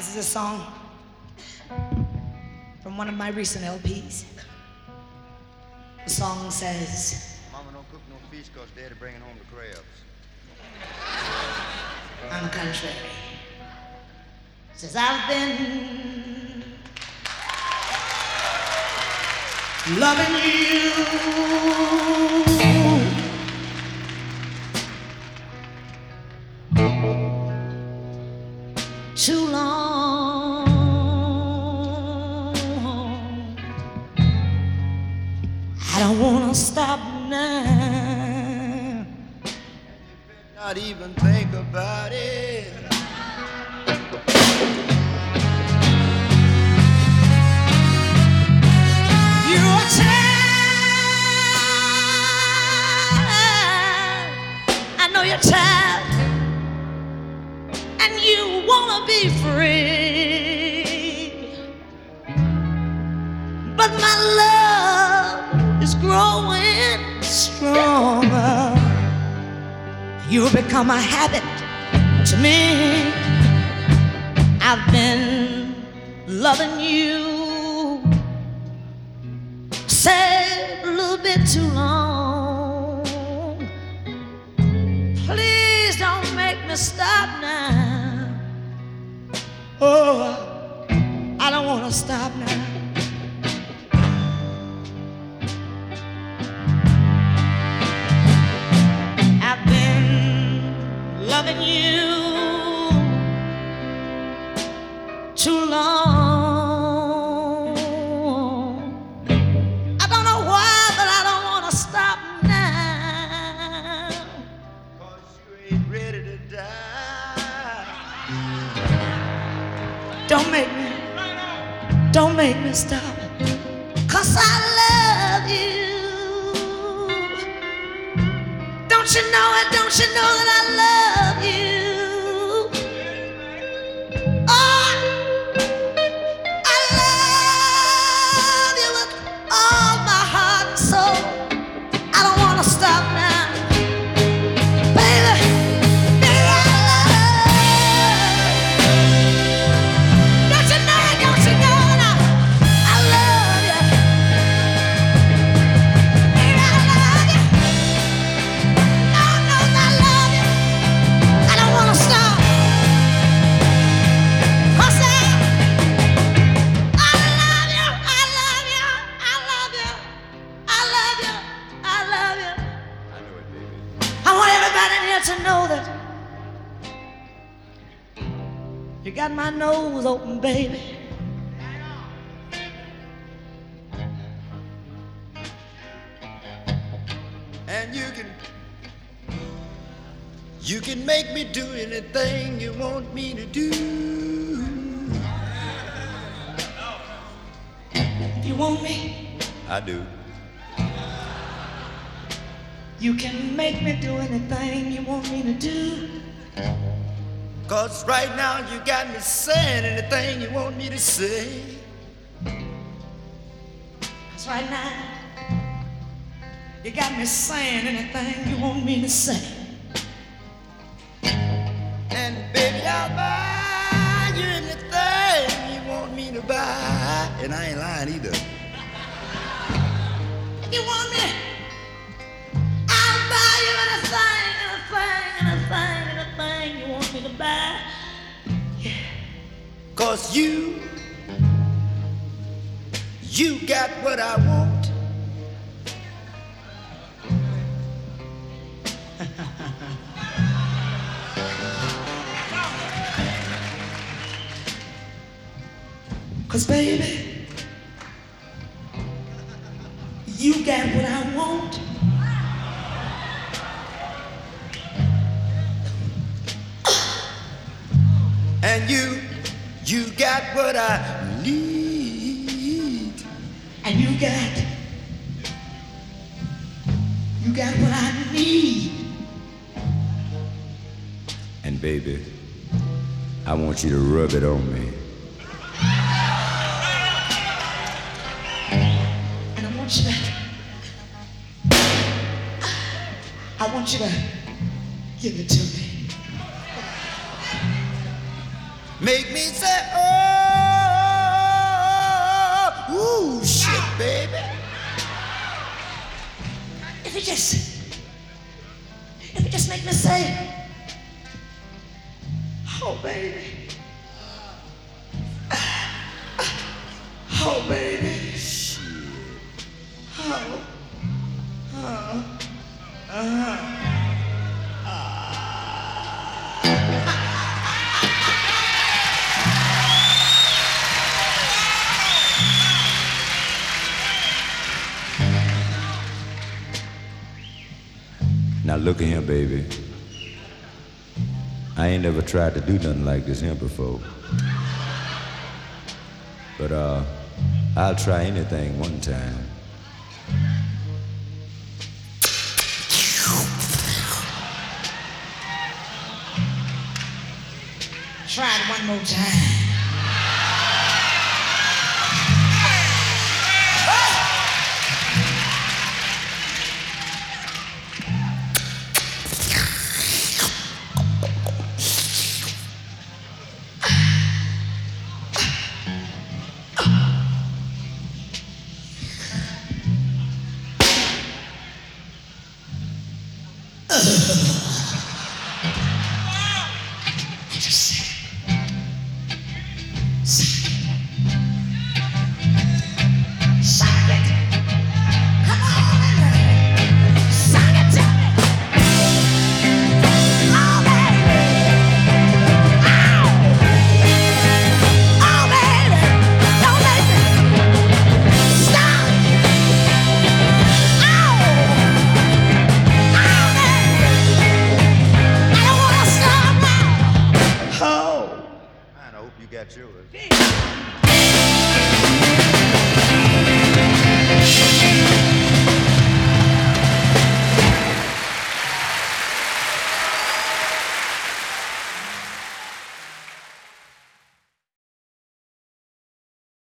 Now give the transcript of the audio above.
This is a song from one of my recent LPs. The song says, Mama don't cook no fish cause daddy bringing home the crabs. on the contrary, says, I've been loving you. Too long. Even think about it. You're a child. I know you're tired. And you wanna be free. But my love is growing stronger. You've become a habit to me. I've been loving you say a little bit too long. Please don't make me stop now. Oh, I don't want to stop now. Me stop. Cause I love you. Don't you know it? Don't you know that I you got my nose open, baby. And you can you can make me do anything you want me to do. You want me? I do. You can make me do anything Cause right now you got me saying anything you want me to say. Cause right now, you got me saying anything you want me to say. And baby, I'll buy you anything you want me to buy. And I ain't lying either. You want me, Cause you, you got what I want. Cause baby, you got what I want. And you, you got what I need. And you got, you got what I need. And baby, I want you to rub it on me. And I want you to, I want you to give it to me. Make me say, oh, look at him, baby. I ain't never tried to do nothing like this here before. But uh, I'll try anything one time. Try it one more time.